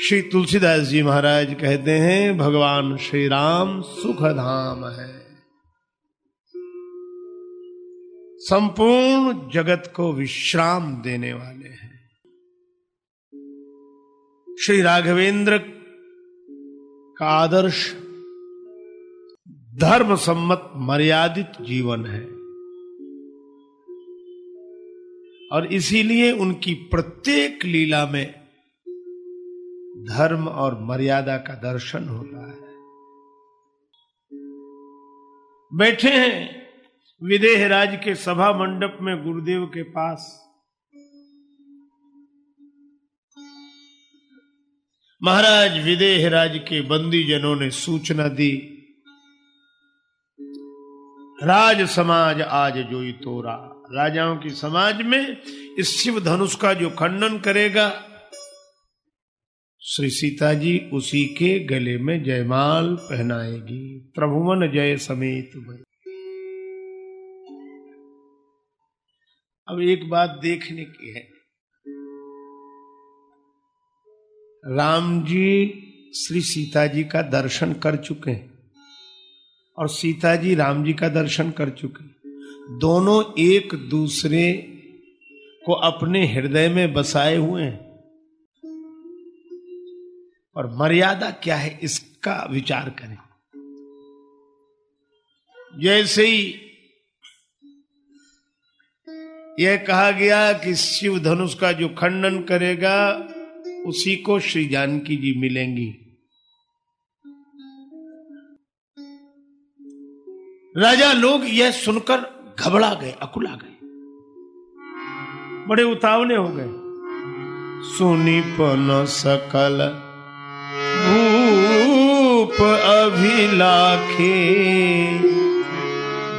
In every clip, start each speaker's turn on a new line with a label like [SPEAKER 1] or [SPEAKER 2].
[SPEAKER 1] श्री तुलसीदास जी महाराज कहते हैं, भगवान श्री राम सुख धाम है। संपूर्ण जगत को विश्राम देने वाले हैं। श्री राघवेंद्र का आदर्श धर्म सम्मत मर्यादित जीवन है। और इसीलिए उनकी प्रत्येक लीला में धर्म और मर्यादा का दर्शन होता है। बैठे हैं विदेह राज के सभा मंडप में गुरुदेव के पास। महाराज, विदेह राज के बंदी जनों ने सूचना दी, राज समाज आज जोई तोरा। राजाओं की समाज में इस शिव धनुष का जो खंडन करेगा श्री सीता जी उसी के गले में जयमाल पहनाएगी। प्रभुवन जय समेत भई। अब एक बात देखने की है। राम जी श्री सीता जी का दर्शन कर चुके हैं और सीता जी राम जी का दर्शन कर चुके दोनों एक दूसरे को अपने हृदय में बसाए हुए हैं। और मर्यादा क्या है इसका विचार करें। जैसे ही यह कहा गया कि शिव धनुष का जो खंडन करेगा, उसी को श्री जानकी जी मिलेंगी। राजा लोग यह सुनकर घबरा गए, अकुला गए। बड़े उतावले हो गए। सुनी पन सकल भूप अभिलाखे।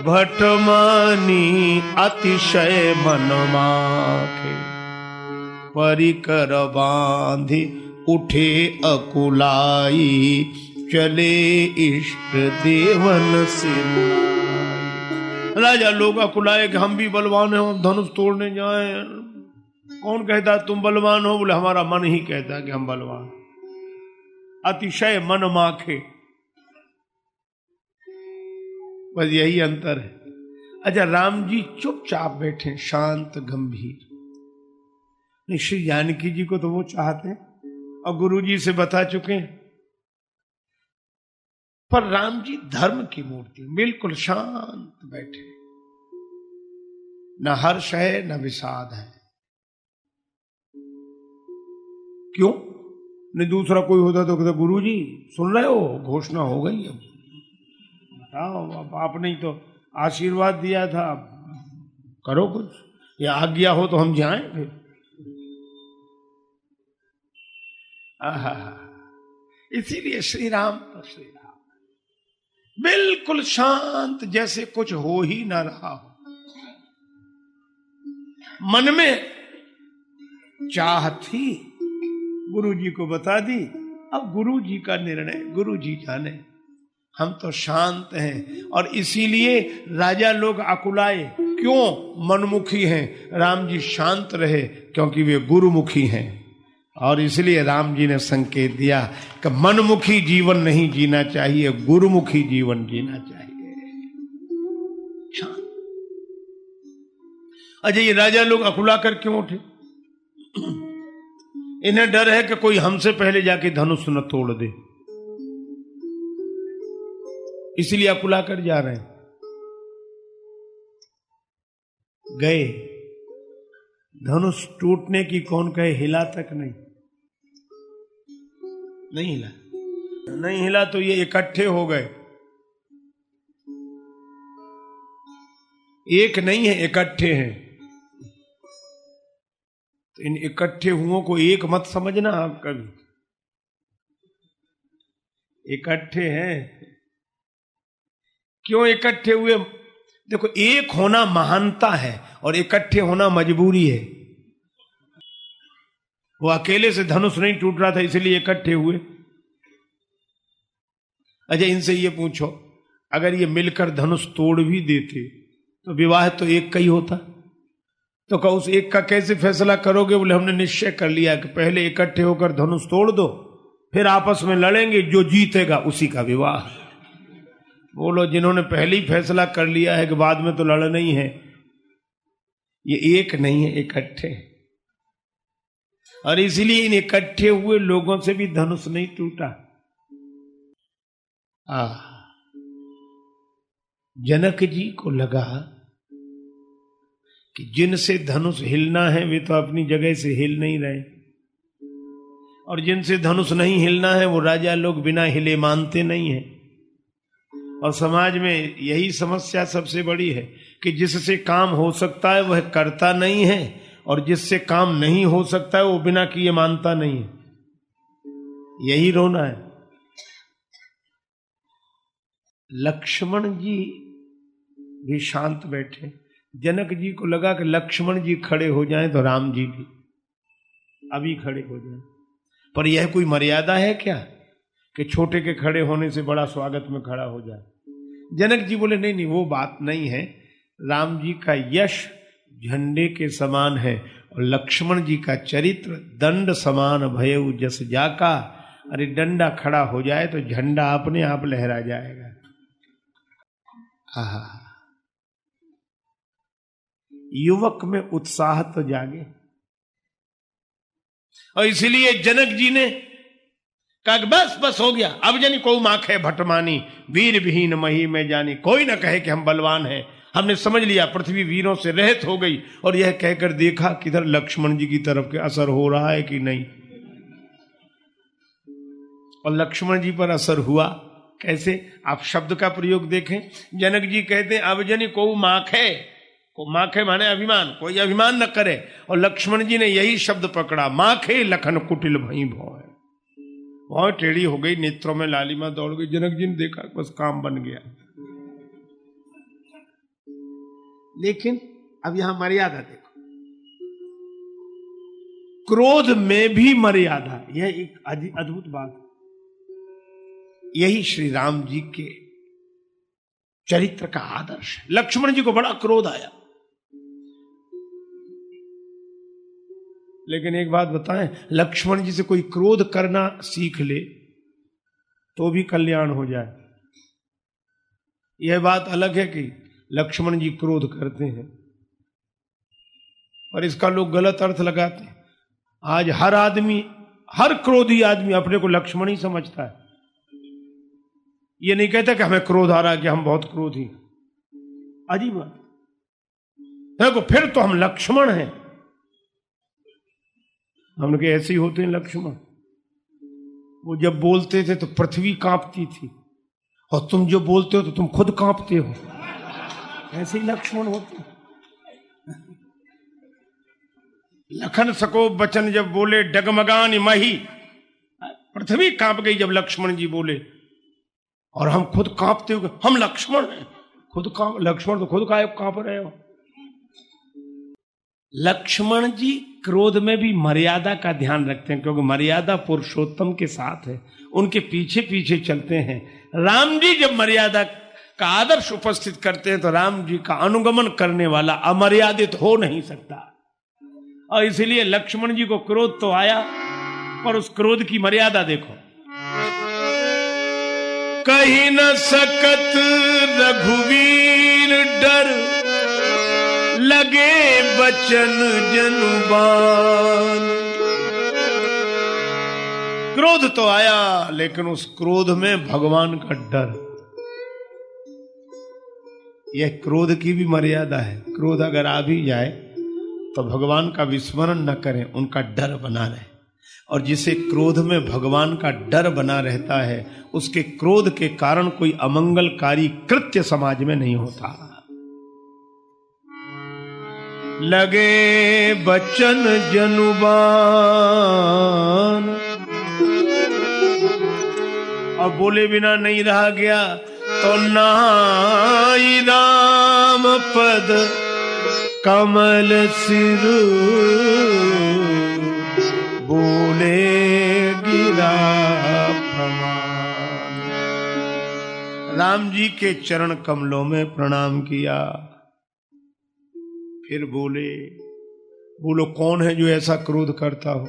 [SPEAKER 1] भटमानी अतिशय मनमाखे। परिकर बांधि उठे अकुलाई। चले इष्ट देवन से राजा, लोग अकुलाए कि हम भी बलवान हैं, हम धनुष तोड़ने जाए। कौन कहता, तुम बलवान हो? बोले, हमारा मन ही कहता कि हम बलवान अतिशय मन माखे बस यही अंतर है। अच्छा राम जी चुपचाप बैठे, शांत, गंभीर। श्री जानकी जी को तो वो चाहते हैं, और गुरु जी से बता चुके हैं। पर राम जी धर्म की मूर्ति, बिल्कुल शांत बैठे। न हर्ष है, न विषाद है। क्यों? नहीं, दूसरा कोई होता तो कहता, गुरु जी, सुन रहे हो? घोषणा हो गई अब। अब आपने ही तो आशीर्वाद दिया था। करो कुछ। या आज्ञा हो तो हम जाएँ फिर। इसीलिए श्री राम तो श्री राम बिल्कुल शांत, जैसे कुछ हो ही ना रहा हो। मन में चाह थी गुरु जी को बता दी। अब गुरु जी का निर्णय गुरु जी जाने। हम तो शांत हैं और इसीलिए राजा लोग अकुलाए क्यों मनमुखी हैं? राम जी शांत रहे, क्योंकि वे गुरुमुखी हैं। और इसलिए राम जी ने संकेत दिया कि मनमुखी जीवन नहीं जीना चाहिए, गुरुमुखी जीवन जीना चाहिए। अजय ये राजा लोग अकुला कर क्यों उठे? इन्हें डर है कि कोई हमसे पहले जाके धनुष न तोड़ दे। इसलिए अकुला कर जा रहे हैं। गए। धनुष टूटने की कौन कहे, हिला तक नहीं। नहीं हिला। नहीं हिला तो ये इकट्ठे हो गए। एक नहीं है, इकट्ठे हैं। तो इन इकट्ठे हुओं को एक मत समझना आप कभी। इकट्ठे हैं। क्यों इकट्ठे हुए? देखो, एक होना महानता है और इकट्ठे होना मजबूरी है। वो अकेले से धनुष नहीं टूट रहा था, इसलिए इकट्ठे हुए। अजय, इनसे ये पूछो, अगर ये मिलकर धनुष तोड़ भी देते तो विवाह तो एक का ही होता। तो कहा, उस एक का कैसे फैसला करोगे? बोले, हमने निश्चय कर लिया कि पहले इकट्ठे होकर धनुष तोड़ दो, फिर आपस में लड़ेंगे, जो जीतेगा उसी का विवाह। बोलो जिन्होंने पहले ही फैसला कर लिया है कि बाद में तो लड़ नहीं है, ये एक नहीं है, इकट्ठे और इसलिए इन इकट्ठे हुए लोगों से भी धनुष नहीं टूटा। आ, जनक जी को लगा कि जिनसे धनुष हिलना है, वे तो अपनी जगह से हिल नहीं रहे। और जिनसे धनुष नहीं हिलना है, वो राजा लोग बिना हिले मानते नहीं है। और समाज में यही समस्या सबसे बड़ी है कि जिससे काम हो सकता है वह करता नहीं है, और जिससे काम नहीं हो सकता है वो बिना किए मानता नहीं है। यही रोना है। लक्ष्मण जी भी शांत बैठे। जनक जी को लगा कि लक्ष्मण जी खड़े हो जाएँ तो राम जी भी अभी खड़े हो जाएँ। पर यह कोई मर्यादा है क्या कि छोटे के खड़े होने से बड़ा स्वागत में खड़ा हो जाए? जनक जी बोले, नहीं नहीं, वो बात नहीं है। राम जी का यश झंडे के समान है और लक्ष्मण जी का चरित्र दंड समान भय जस जाका। अरे, डंडा खड़ा हो जाए तो झंडा अपने आप लहरा जाएगा। आहा। युवक में उत्साह तो जागे। और इसलिए जनक जी ने कहा बस बस हो गया। अब जानी को माखे भटमानी वीर विहीन मही में जानी, कोई ना कहे कि हम बलवान हैं। हमने समझ लिया, पृथ्वी वीरों से रहित हो गई और यह कहकर देखा किधर लक्ष्मण जी की तरफ़ के असर हो रहा है कि नहीं। और लक्ष्मण जी पर असर हुआ कैसे? आप शब्द का प्रयोग देखें। जनक जी कहते अब जनी को माखे को माखे माने अभिमान। कोई अभिमान न करे। और लक्ष्मण जी ने यही शब्द पकड़ा, माखे लखन कुटिल भई भौ बहुत टेढ़ी हो गई, नेत्रों में लालिमा दौड़ गई। जनक जी ने देखा, बस काम बन गया। लेकिन अब यहाँ मर्यादा देखो। क्रोध में भी मर्यादा, यह एक अद्भुत बात यही श्री राम जी के चरित्र का आदर्श है। लक्ष्मण जी को बड़ा क्रोध आया। लेकिन एक बात बताएँ, लक्ष्मण जी से कोई क्रोध करना सीख ले तो भी कल्याण हो जाए। यह बात अलग है कि लक्ष्मण जी क्रोध करते हैं और इसका लोग गलत अर्थ लगाते हैं। आज हर आदमी, हर क्रोधी आदमी अपने को लक्ष्मण ही समझता है। ये नहीं कहता कि हमें क्रोध आ रहा है कि हम बहुत क्रोधी अजीब बात। देखो, फिर तो हम लक्ष्मण हैं। हमने कहा ऐसे ही होते हैं लक्ष्मण। वो जब बोलते थे तो पृथ्वी कांपती थी। और तुम जो बोलते हो तो तुम खुद कांपते हो। ऐसे ही लक्ष्मण होते लखन सको बचन जब बोले, डगमगान मही। पृथ्वी काँप गई जब लक्ष्मण जी बोले। और हम खुद कांपते हो हम लक्ष्मण हैं। खुद काँप, लक्ष्मण तो खुद का काँप रहे हो। लक्ष्मण जी क्रोध में भी मर्यादा का ध्यान रखते हैं, क्योंकि मर्यादा पुरुषोत्तम के साथ है। उनके पीछे पीछे चलते हैं। राम जी जब मर्यादा का आदर्श उपस्थित करते हैं तो राम जी का अनुगमन करने वाला अमर्यादित हो नहीं सकता। और इसलिए लक्ष्मण जी को क्रोध तो आया, पर उस क्रोध की मर्यादा देखो। कहीं न सकत रघुवीर डर लगे बचन जनुबान। क्रोध तो आया, लेकिन उस क्रोध में भगवान का डर। यह क्रोध की भी मर्यादा है। क्रोध अगर आ भी जाए तो भगवान का विस्मरण न करें, उनका डर बना रहे। और जिसे क्रोध में भगवान का डर बना रहता है, उसके क्रोध के कारण कोई अमंगलकारी कृत्य समाज में नहीं होता। लगे बचन जनुबान। अब बोले बिना नहीं रहा गया तो नाई राम पद, कमल सिर बोले गिरा प्रमाण राम जी के चरण कमलों में प्रणाम किया। फिर बोले, बोलो, कौन है जो ऐसा क्रोध करता हो?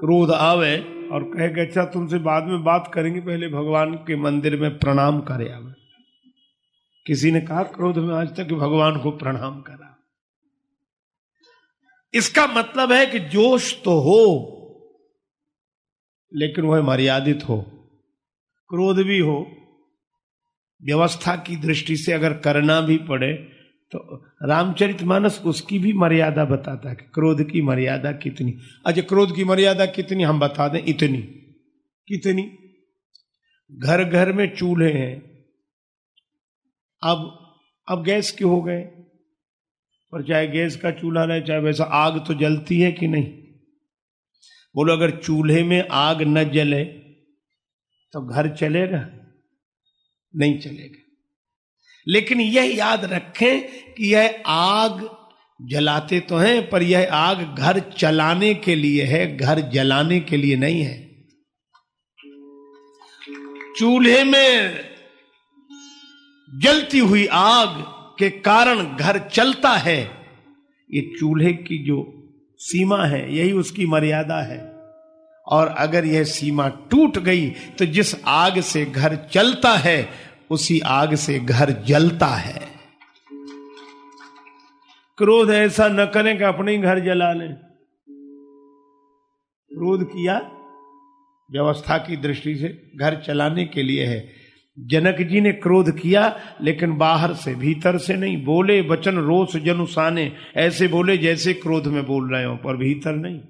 [SPEAKER 1] क्रोध आवे और कहे कि अच्छा तुमसे बाद में बात करेंगे, पहले भगवान के मंदिर में प्रणाम करे आवे। किसी ने कहा, क्रोध में आज तक भगवान को प्रणाम करा। इसका मतलब है कि जोश तो हो, लेकिन वह मर्यादित हो। क्रोध भी हो, व्यवस्था की दृष्टि से अगर करना भी पड़े तो रामचरित मानस उसकी भी मर्यादा बताता है कि क्रोध की मर्यादा कितनी। अच्छा क्रोध की मर्यादा कितनी हम बता दें? इतनी। कितनी? घर घर में चूल्हे हैं। अब अब गैस के हो गए? पर चाहे गैस का चूल्हा रहे, चाहे वैसा आग तो जलती है कि नहीं? बोलो, अगर चूल्हे में आग न जले तो घर चलेगा? नहीं चलेगा। लेकिन यह याद रखें कि यह आग जलाते तो हैं, पर यह आग घर चलाने के लिए है, घर जलाने के लिए नहीं है। चूल्हे में जलती हुई आग के कारण घर चलता है। ये चूल्हे की जो सीमा है, यही उसकी मर्यादा है। और अगर यह सीमा टूट गई तो जिस आग से घर चलता है उसी आग से घर जलता है। क्रोध ऐसा न करें कि अपने ही घर जला लें। क्रोध किया, व्यवस्था की दृष्टि से घर चलाने के लिए है। जनक जी ने क्रोध किया, लेकिन बाहर से, भीतर से नहीं। बोले, वचन रोष जनुसाने ऐसे बोले जैसे क्रोध में बोल रहे हो, पर भीतर नहीं।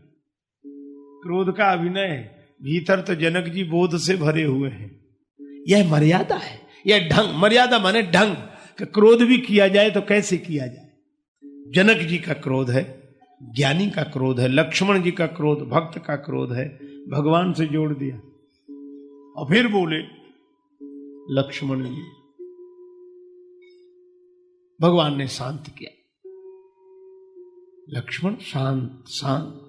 [SPEAKER 1] क्रोध का अभिनय भीतर तो जनक जी बोध से भरे हुए हैं। यह मर्यादा है। यह ढंग, मर्यादा माने ढंग, कि क्रोध भी किया जाए तो कैसे किया जाए? जनक जी का क्रोध है, ज्ञानी का क्रोध है, लक्ष्मण जी का क्रोध, भक्त का क्रोध है, भगवान से जोड़ दिया। और फिर बोले, लक्ष्मण जी, भगवान ने शांत किया। लक्ष्मण, शांत शांत।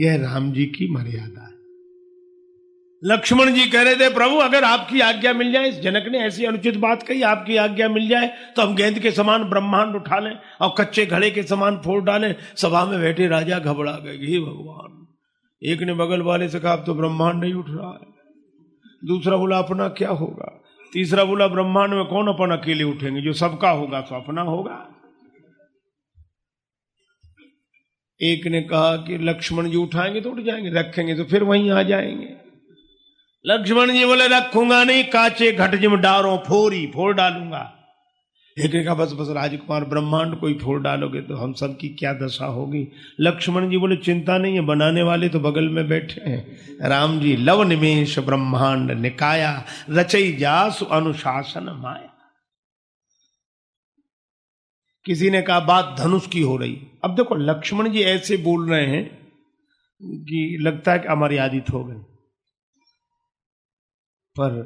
[SPEAKER 1] यह राम जी की मर्यादा है। लक्ष्मण जी कह रहे थे, प्रभु, अगर आपकी आज्ञा मिल जाए, इस जनक ने ऐसी अनुचित बात कही, आपकी आज्ञा मिल जाए तो हम गेंद के समान ब्रह्मांड उठा लें और कच्चे घड़े के समान फोड़ डालें, सभा में बैठे राजा घबरा गए, हे भगवान, एक ने बगल वाले से कहा तो ब्रह्मांड नहीं उठ रहा है। दूसरा बोला, अपना क्या होगा? तीसरा बोला, ब्रह्मांड में कौन अपन अकेले उठेंगे? जो सबका होगा तो अपना होगा। एक ने कहा कि लक्ष्मण जी उठाएँगे तो उठ जाएँगे, रखेंगे तो फिर वहीं आ जाएँगे। लक्ष्मण जी बोले, रखूँगा नहीं, काचे घट जिम डारो, फोरी, फोड़ डालूँगा. एक ने कहा बस बस, राजकुमार ब्रह्मांड कोई फोड़ डालोगे तो हम सब की क्या दशा होगी? लक्ष्मण जी बोले, चिंता नहीं है, बनाने वाले तो बगल में बैठे हैं। राम जी, लव निमेश ब्रह्मांड निकाया, रचई जासु अनुशासन माया। किसी ने कहा, बात धनुष की हो रही। अब देखो, लक्ष्मण जी ऐसे बोल रहे हैं कि लगता है कि हमारी आदित हो गए। पर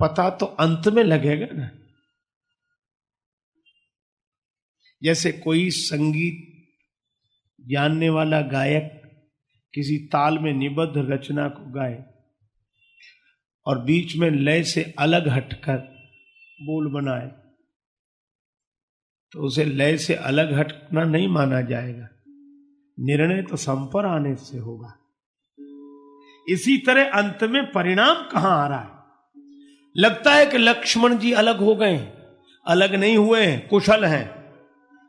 [SPEAKER 1] पता तो अंत में लगेगा ना। जैसे कोई संगीत जानने वाला गायक किसी ताल में निबद्ध रचना को गाए और बीच में लय से अलग हटकर बोल बनाए तो उसे लय से अलग हटना नहीं माना जाएगा। निर्णय तो संपर आने से होगा। इसी तरह अंत में परिणाम कहाँ आ रहा है? लगता है कि लक्ष्मण जी अलग हो गए अलग नहीं हुए हैं, कुशल हैं।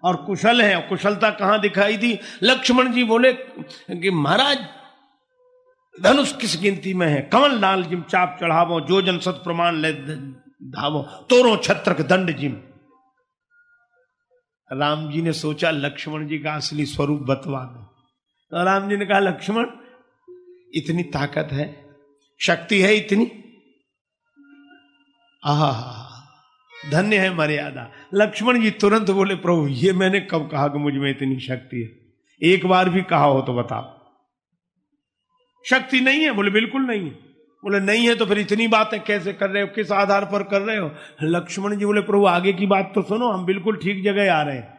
[SPEAKER 1] और कुशल हैं, कुशलता कहाँ दिखाई दी? लक्ष्मण जी बोले कि महाराज, धनुष किस गिनती में है? कमल लाल जिम चाप चढ़ावो जो जन सत प्रमाण ले धावो, तोरो छत्रक दंड जिम। राम जी ने सोचा, लक्ष्मण जी का असली स्वरूप बतवा दो। तो राम जी ने कहा, लक्ष्मण इतनी ताकत है, शक्ति है इतनी। आहा, धन्य है मर्यादा। लक्ष्मण जी तुरंत बोले, प्रभु, ये मैंने कब कहा कि मुझमें इतनी शक्ति है? एक बार भी कहा हो तो बताओ। शक्ति नहीं है, बोले, बिल्कुल नहीं है। बोले, नहीं है तो फिर इतनी बातें कैसे कर रहे हो? किस आधार पर कर रहे हो? लक्ष्मण जी बोले, प्रभु, आगे की बात तो सुनो, हम बिल्कुल ठीक जगह आ रहे हैं।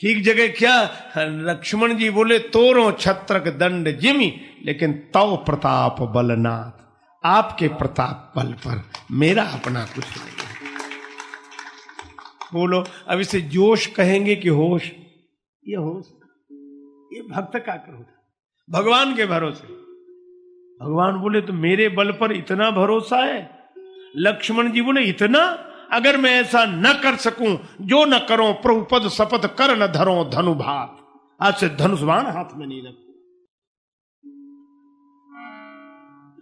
[SPEAKER 1] ठीक जगह क्या? लक्ष्मण जी बोले, तोरो छत्रक दंड जिमी, लेकिन तव प्रताप बलनाथ। आपके प्रताप बल पर मेरा अपना कुछ नहीं बोलो, अब इसे जोश कहेंगे कि होश? ये होश? ये भक्त का क्रोध भगवान के भरोसे। भगवान बोले तो मेरे बल पर इतना भरोसा है? लक्ष्मण जी बोले, इतना? अगर मैं ऐसा न कर सकूँ, जो न करो, प्रभुपद शपथ कर न धरो धनु भात आज से धनुष्वान हाथ में नहीं रखो।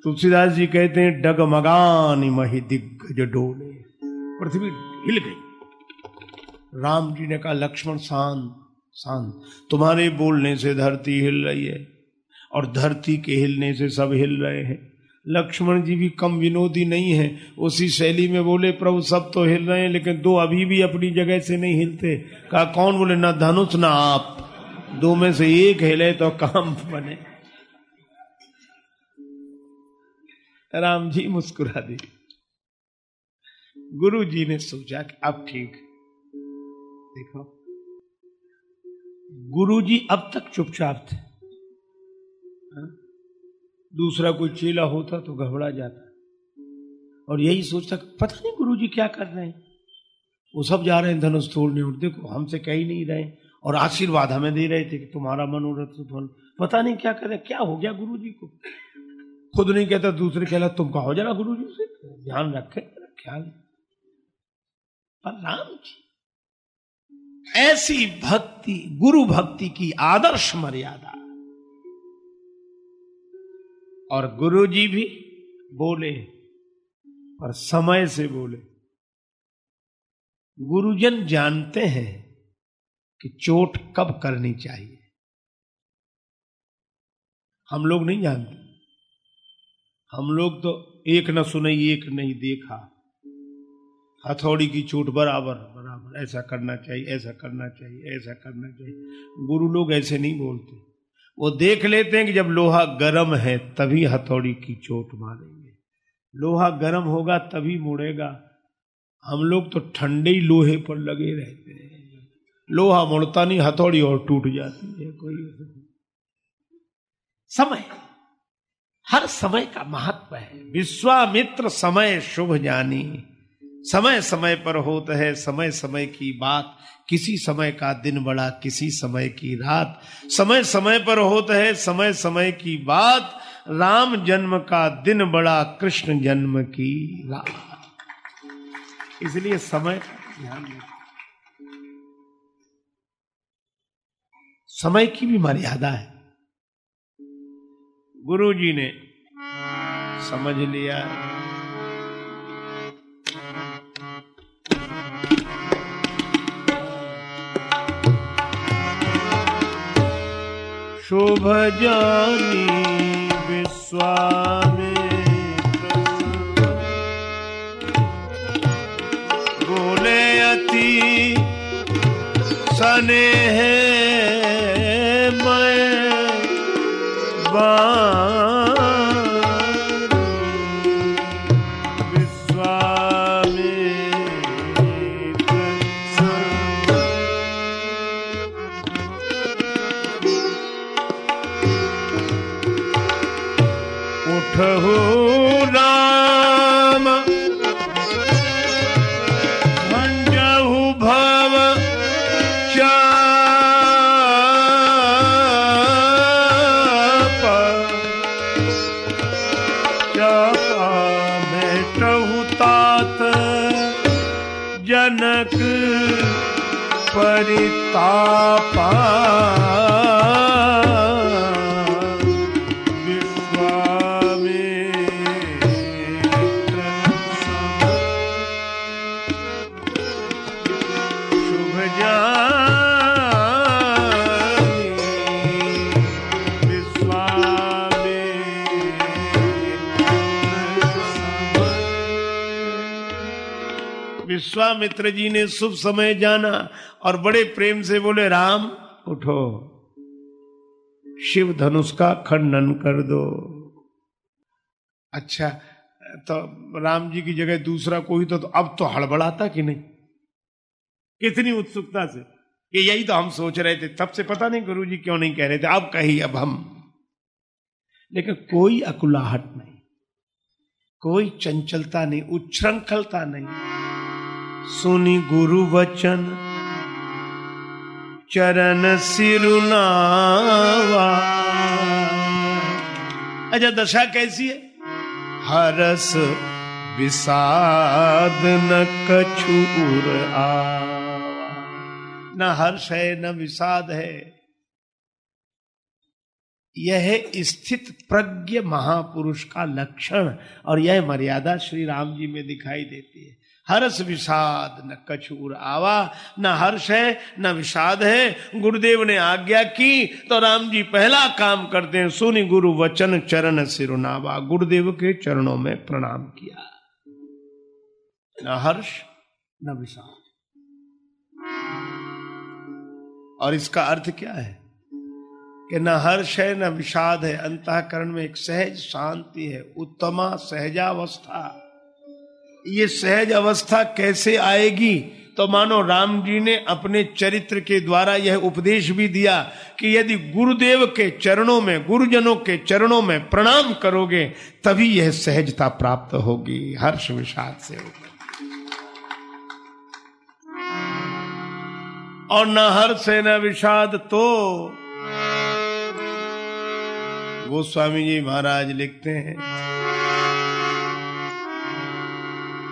[SPEAKER 1] तुलसीदास जी कहते हैं, डगमगानी मही दिग्गज डोले। पृथ्वी हिल गई। राम जी ने कहा, लक्ष्मण शांत शांत। तुम्हारे बोलने से धरती हिल रही है, और धरती के हिलने से सब हिल रहे हैं। लक्ष्मण जी भी कम विनोदी नहीं है। उसी शैली में बोले, प्रभु, सब तो हिल रहे हैं, लेकिन दो अभी भी अपनी जगह से नहीं हिलते। कहा, कौन बोले, ना धनुष, ना आप। दो में से एक हिले तो काम बने। राम जी मुस्कुरा दी। गुरु जी ने सोचा कि अब ठीक देखो, गुरु जी अब तक चुपचाप थे? दूसरा कोई चेला होता तो घबरा जाता। और यही सोचता पता नहीं गुरु जी क्या कर रहे हैं। वो सब जा रहे हैं, धनुष तोड़ने और देखो, हमसे कह ही नहीं रहे और आशीर्वाद हमें दे रहे थे कि तुम्हारा मनोरथ फल पता नहीं क्या करे, क्या हो गया गुरु जी को? खुद नहीं कहता, दूसरे कहला, तुम कहो जरा गुरु जी से ध्यान रखे ख्याल। पर राम जी, ऐसी भक्ति, गुरु भक्ति की आदर्श मर्यादा और गुरु जी भी बोले पर समय से बोले, गुरुजन जानते हैं कि चोट कब करनी चाहिए। हम लोग नहीं जानते। हम लोग तो एक न सुने, एक नहीं देखा। हथौड़ी की चोट बराबर बराबर, ऐसा करना चाहिए, ऐसा करना चाहिए, ऐसा करना चाहिए। गुरु लोग ऐसे नहीं बोलते। वो देख लेते हैं कि जब लोहा गर्म है, तभी हथौड़ी की चोट मारेंगे। लोहा गर्म होगा, तभी मुड़ेगा। हम लोग तो ठंडे ही लोहे पर लगे रहते हैं। लोहा मुड़ता नहीं, हथौड़ी और टूट जाती है, कोई समय। हर समय का महत्व है। विश्वामित्र समय शुभ जानी। समय समय पर होता है समय समय की बात, किसी समय का दिन बड़ा, किसी समय की रात। समय समय पर होता है समय समय की बात, राम जन्म का दिन बड़ा, कृष्ण जन्म की रात। इसलिए समय समय की भी मर्यादा है। गुरु जी ने समझ लिया। शुभ जानी विश्वामित्र। बोले अति सने जनक परितापा विश्वामित्र जी ने शुभ समय जाना और बड़े प्रेम से बोले राम उठो। शिव धनुष का खंडन कर दो। अच्छा तो राम जी की जगह दूसरा कोई तो, तो अब तो हड़बड़ाता कि नहीं? कितनी उत्सुकता से। ये यही तो हम सोच रहे थे। तब से पता नहीं गुरु जी क्यों नहीं कह रहे थे। अब कही अब हम। लेकिन कोई अकुलाहट नहीं। कोई चंचलता नहीं उच्छृंखलता नहीं। सुनि गुरु वचन, चरण सिरुनावा। अच्छा दशा कैसी है? हरस विषाद न कछूर आवा। न हर्ष है, न विषाद है। यह स्थित प्रज्ञ महापुरुष का लक्षण और यह मर्यादा श्री राम जी में दिखाई देती है। हर्ष विषाद, न कछूर आवा, न हर्ष है, न विषाद है। गुरुदेव ने आज्ञा की तो राम जी पहला काम करते हैं, सुनि गुरु वचन चरण सिरुनावा। गुरुदेव के चरणों में प्रणाम किया। न हर्ष, न विषाद। और इसका अर्थ क्या है? कि न हर्ष है, न विषाद है। अंतकरण में एक सहज शांति है, उत्तमा सहजावस्था। ये सहज अवस्था कैसे आएगी? तो मानो राम जी ने अपने चरित्र के द्वारा यह उपदेश भी दिया कि यदि गुरुदेव के चरणों में, गुरुजनों के चरणों में प्रणाम करोगे, तभी यह सहजता प्राप्त होगी। हर्ष विषाद से होगी और न हर्ष न विषाद तो गोस्वामी जी महाराज लिखते हैं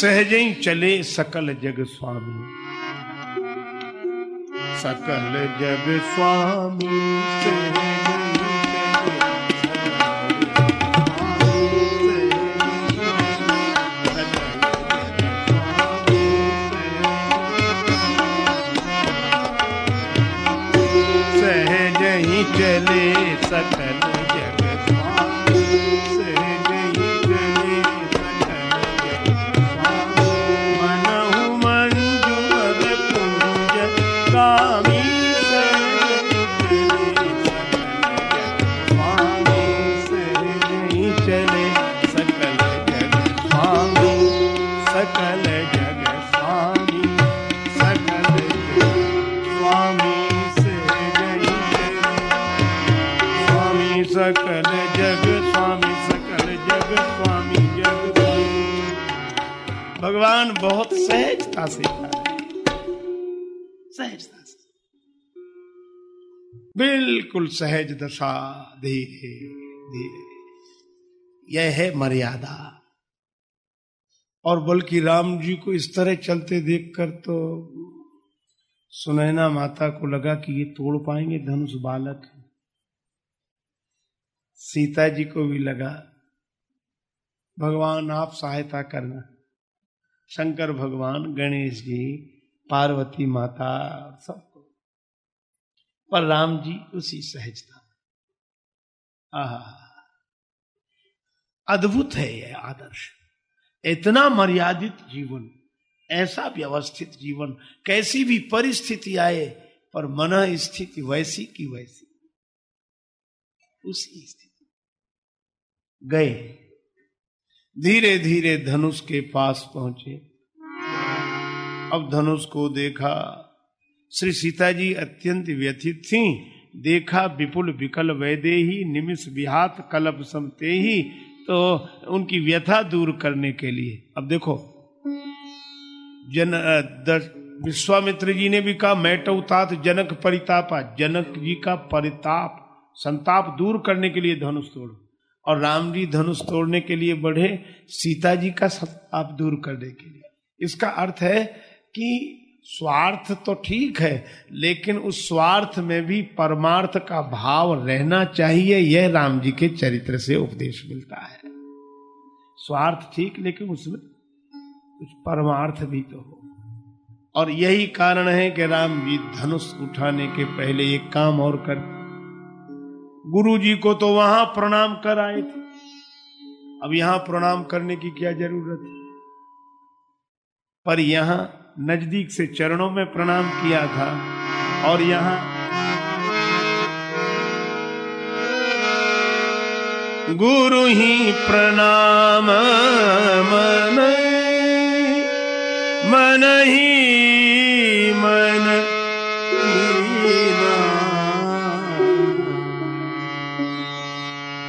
[SPEAKER 1] सहज चले सकल जग स्वामी। सकल जग स्वामी सहज दशा धीरे धीरे। यह है मर्यादा। और बल्कि राम जी को इस तरह चलते देखकर तो सुनैना माता को लगा कि ये तोड़ पाएँगे धनुष बालक। सीता जी को भी लगा, भगवान, आप सहायता करना। शंकर भगवान, गणेश जी, पार्वती माता सबको पर राम जी उसी सहजता अद्भुत है यह आदर्श। इतना मर्यादित जीवन, ऐसा व्यवस्थित जीवन, कैसी भी परिस्थिति आए, पर मन स्थिति वैसी की वैसी। उसी स्थिति गए। धीरे धीरे धनुष के पास पहुँचे। अब धनुष को देखा श्री सीता जी अत्यंत व्यथित थी। देखा विपुल विकल वैदेही, निमिष विहात कलप समते ही तो उनकी व्यथा दूर करने के लिए। अब देखो। जन विश्वामित्र जी ने भी कहा मैटव तात जनक परितापा, जनक जी का परिताप, संताप दूर करने के लिए धनुष तोड़ो। और राम जी धनुष तोड़ने के लिए बढ़े, सीता जी का संताप दूर करने के लिए। इसका अर्थ है कि स्वार्थ तो ठीक है, लेकिन उस स्वार्थ में भी परमार्थ का भाव रहना चाहिए, यह राम जी के चरित्र से उपदेश मिलता है। स्वार्थ ठीक, लेकिन उसमें कुछ परमार्थ भी तो हो। और यही कारण है कि राम जी धनुष उठाने के पहले एक काम और कर। गुरु जी को तो वहाँ प्रणाम कर आए थे। अब यहाँ प्रणाम करने की क्या ज़रूरत है? पर यहाँ नज़दीक से चरणों में प्रणाम किया था और यहाँ गुरु ही प्रणाम, मन मन ही मन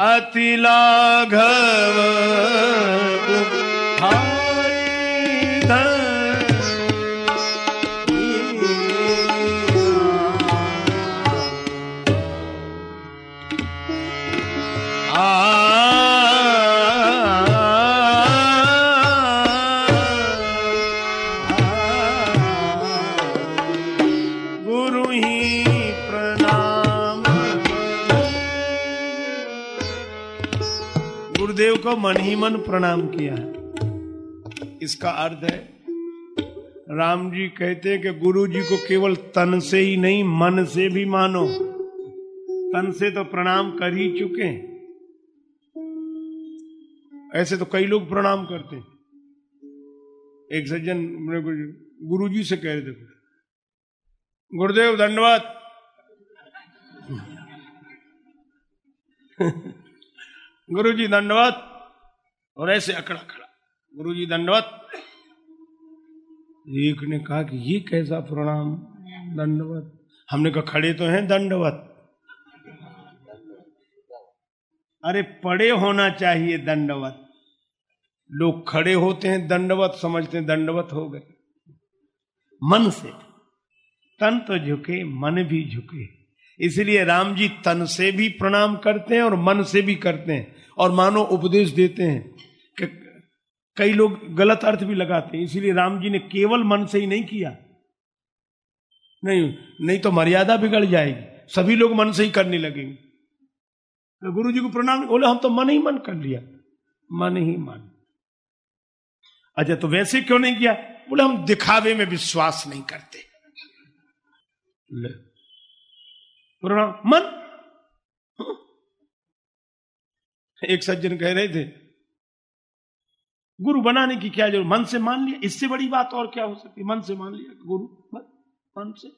[SPEAKER 1] अति लाघव मन ही मन प्रणाम किया है। इसका अर्थ है, राम जी कहते हैं कि गुरु जी को केवल तन से ही नहीं, मन से भी मानो। तन से तो प्रणाम कर ही चुके हैं। ऐसे तो कई लोग प्रणाम करते हैं। एक सज्जन गुरु जी से कह रहे थे, गुरुदेव दंडवत। गुरु जी दंडवत। और ऐसे अकड़ा खड़ा। गुरु जी दंडवत, एक ने कहा कि ये कैसा प्रणाम, दंडवत? हमने कहा, खड़े तो हैं दंडवत। अरे पड़े होना चाहिए दंडवत। लोग खड़े होते हैं, दंडवत समझते हैं, दंडवत हो गए। मन से। तन तो झुके, मन भी झुके। इसलिए राम जी तन से भी प्रणाम करते हैं और मन से भी करते हैं और मानो उपदेश देते हैं कि कई लोग गलत अर्थ भी लगाते हैं। इसीलिए राम जी ने केवल मन से ही नहीं किया। नहीं नहीं तो मर्यादा बिगड़ जाएगी। सभी लोग मन से ही करने लगेंगे। तो गुरु जी को प्रणाम, बोले, हम तो मन ही मन कर लिया। मन ही मन। अच्छा तो वैसे क्यों नहीं किया? बोले, हम दिखावे में विश्वास नहीं करते। ले। प्रणाम मन। एक सज्जन कह रहे थे गुरु बनाने की क्या ज़रूरत? मन से मान लिया। इससे बड़ी बात और क्या हो सकती? मन से मान लिया। गुरु मन, मन से।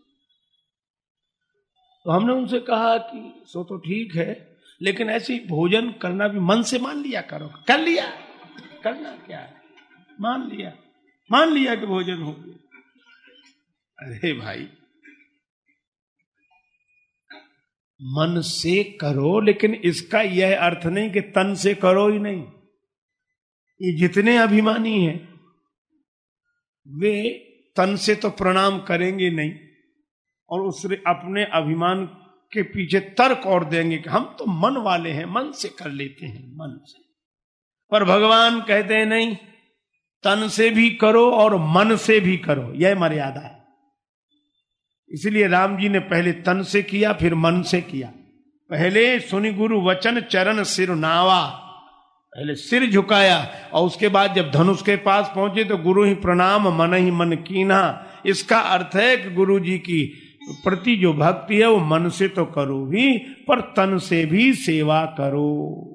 [SPEAKER 1] तो हमने उनसे कहा कि सो तो ठीक है लेकिन ऐसे भोजन करना भी मन से मान लिया करो। कर लिया। करना क्या है? मान लिया। मान लिया कि भोजन हो गया। अरे भाई मन से करो, लेकिन इसका यह अर्थ नहीं कि तन से करो ही नहीं। ये जितने अभिमानी हैं, वे तन से तो प्रणाम करेंगे नहीं, और उससे अपने अभिमान के पीछे तर्क और देंगे कि हम तो मन वाले हैं, मन से कर लेते हैं, मन से। पर भगवान कहते हैं, नहीं, तन से भी करो और मन से भी करो। यह मर्यादा है। इसलिए राम जी ने पहले तन से किया, फिर मन से किया। पहले सुनि गुरु वचन, चरण सिर नावा। पहले सिर झुकाया, और उसके बाद जब धनुष के पास पहुँचे तो गुरु ही प्रणाम, मन ही मन कीना। इसका अर्थ है कि गुरु जी की प्रति जो भक्ति है, वो मन से तो करो भी पर तन से भी सेवा करो।